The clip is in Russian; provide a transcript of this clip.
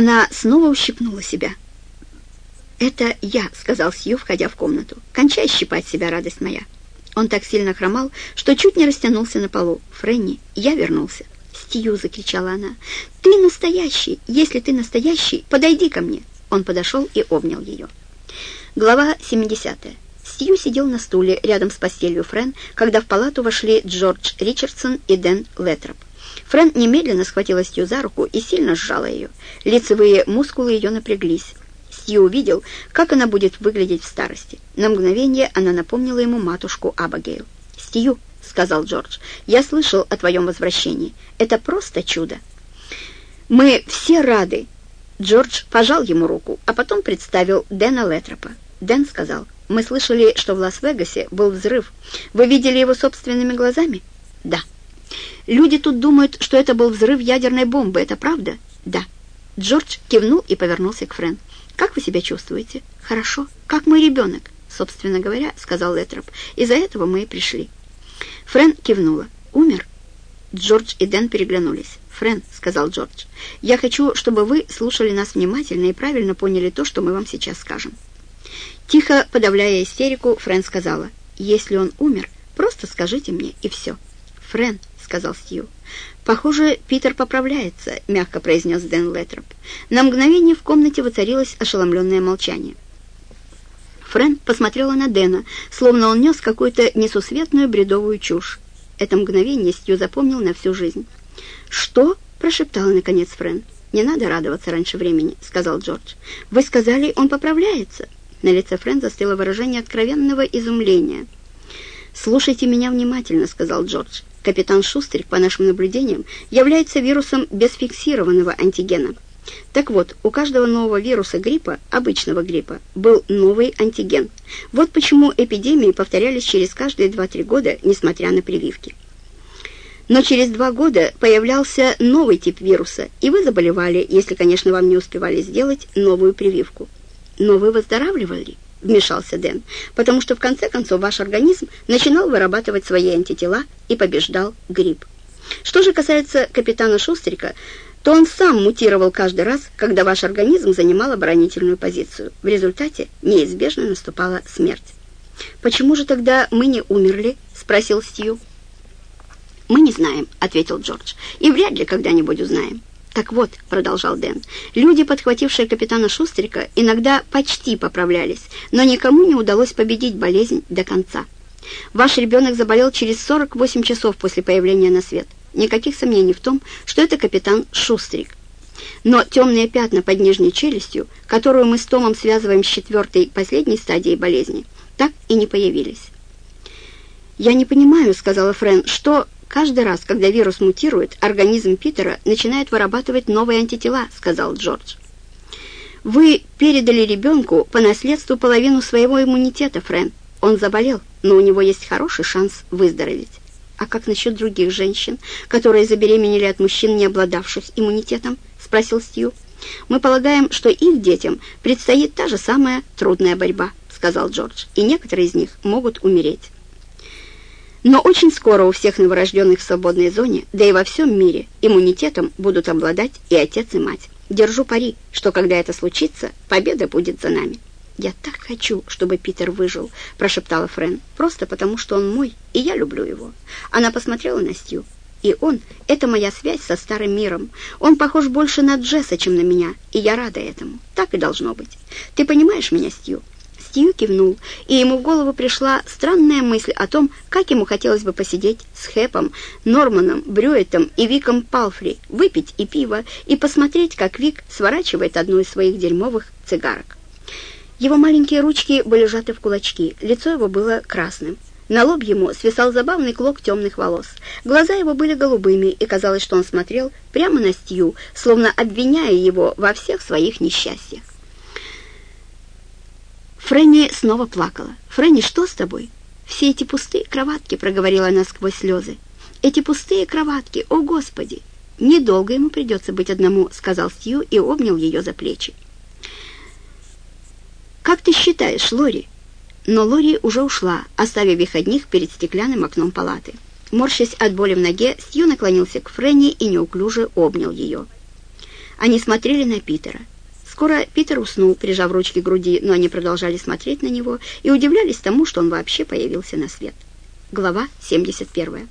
Она снова ущипнула себя. «Это я», — сказал Сью, входя в комнату. «Кончай щипать себя, радость моя». Он так сильно хромал, что чуть не растянулся на полу. «Фрэнни, я вернулся». «Стью!» — закричала она. «Ты настоящий! Если ты настоящий, подойди ко мне!» Он подошел и обнял ее. Глава 70. Стью сидел на стуле рядом с постелью Френ, когда в палату вошли Джордж Ричардсон и Дэн Леттроп. Френ немедленно схватила Стью за руку и сильно сжала ее. Лицевые мускулы ее напряглись. Стью увидел, как она будет выглядеть в старости. На мгновение она напомнила ему матушку Абагейл. «Стью», — сказал Джордж, — «я слышал о твоем возвращении. Это просто чудо». «Мы все рады». Джордж пожал ему руку, а потом представил Дэна Летропа. Дэн сказал, «Мы слышали, что в Лас-Вегасе был взрыв. Вы видели его собственными глазами?» «Да». «Люди тут думают, что это был взрыв ядерной бомбы. Это правда?» «Да». Джордж кивнул и повернулся к Френ. «Как вы себя чувствуете?» «Хорошо. Как мой ребенок?» «Собственно говоря», — сказал Летроп. «Из-за этого мы и пришли». Френ кивнула. «Умер?» Джордж и Дэн переглянулись. «Френ», — сказал Джордж, — «я хочу, чтобы вы слушали нас внимательно и правильно поняли то, что мы вам сейчас скажем». Тихо подавляя истерику, Френ сказала, «Если он умер, просто скажите мне, и все». «Френ», — сказал Стью. «Похоже, Питер поправляется», — мягко произнес Дэн Леттроп. На мгновение в комнате воцарилось ошеломленное молчание. Френ посмотрела на Дэна, словно он нес какую-то несусветную бредовую чушь. Это мгновение Стью запомнил на всю жизнь. «Что?» — прошептала наконец Френ. «Не надо радоваться раньше времени», — сказал Джордж. «Вы сказали, он поправляется». На лице Френ застыло выражение откровенного изумления. «Слушайте меня внимательно», — сказал Джордж. «Капитан Шустрик, по нашим наблюдениям, является вирусом без фиксированного антигена». Так вот, у каждого нового вируса гриппа, обычного гриппа, был новый антиген. Вот почему эпидемии повторялись через каждые 2-3 года, несмотря на прививки. Но через два года появлялся новый тип вируса, и вы заболевали, если, конечно, вам не успевали сделать новую прививку. Но вы выздоравливали, вмешался Дэн, потому что в конце концов ваш организм начинал вырабатывать свои антитела и побеждал грипп. Что же касается капитана Шустрика, то он сам мутировал каждый раз, когда ваш организм занимал оборонительную позицию. В результате неизбежно наступала смерть. «Почему же тогда мы не умерли?» — спросил Стью. «Мы не знаем», — ответил Джордж, — «и вряд ли когда-нибудь узнаем». «Так вот», — продолжал Дэн, — «люди, подхватившие капитана Шустрика, иногда почти поправлялись, но никому не удалось победить болезнь до конца. Ваш ребенок заболел через 48 часов после появления на свет. Никаких сомнений в том, что это капитан Шустрик. Но темные пятна под нижней челюстью, которую мы с Томом связываем с четвертой, последней стадией болезни, так и не появились. «Я не понимаю», — сказала Френ, — «что каждый раз, когда вирус мутирует, организм Питера начинает вырабатывать новые антитела», — сказал Джордж. «Вы передали ребенку по наследству половину своего иммунитета, Френ. Он заболел, но у него есть хороший шанс выздороветь. «А как насчет других женщин, которые забеременели от мужчин, не обладавших иммунитетом?» — спросил Стью. «Мы полагаем, что их детям предстоит та же самая трудная борьба», — сказал Джордж, «и некоторые из них могут умереть». Но очень скоро у всех новорожденных в свободной зоне, да и во всем мире, иммунитетом будут обладать и отец, и мать. Держу пари, что когда это случится, победа будет за нами. «Я так хочу, чтобы Питер выжил», — прошептала Френ. «Просто потому, что он мой, и я люблю его». Она посмотрела на Стью. «И он — это моя связь со старым миром. Он похож больше на Джесса, чем на меня, и я рада этому. Так и должно быть. Ты понимаешь меня, Стью?» Стью кивнул, и ему в голову пришла странная мысль о том, как ему хотелось бы посидеть с Хэпом, Норманом, Брюэтом и Виком Палфри, выпить и пиво, и посмотреть, как Вик сворачивает одну из своих дерьмовых цигарок. Его маленькие ручки были сжаты в кулачки, лицо его было красным. На лоб ему свисал забавный клок темных волос. Глаза его были голубыми, и казалось, что он смотрел прямо на Стью, словно обвиняя его во всех своих несчастьях. Фрэнни снова плакала. «Фрэнни, что с тобой?» «Все эти пустые кроватки», — проговорила она сквозь слезы. «Эти пустые кроватки, о Господи!» «Недолго ему придется быть одному», — сказал Стью и обнял ее за плечи. «Как ты считаешь, Лори?» Но Лори уже ушла, оставив их одних перед стеклянным окном палаты. Морщась от боли в ноге, Стью наклонился к Фрэнни и неуклюже обнял ее. Они смотрели на Питера. Скоро Питер уснул, прижав ручки к груди, но они продолжали смотреть на него и удивлялись тому, что он вообще появился на свет. Глава 71.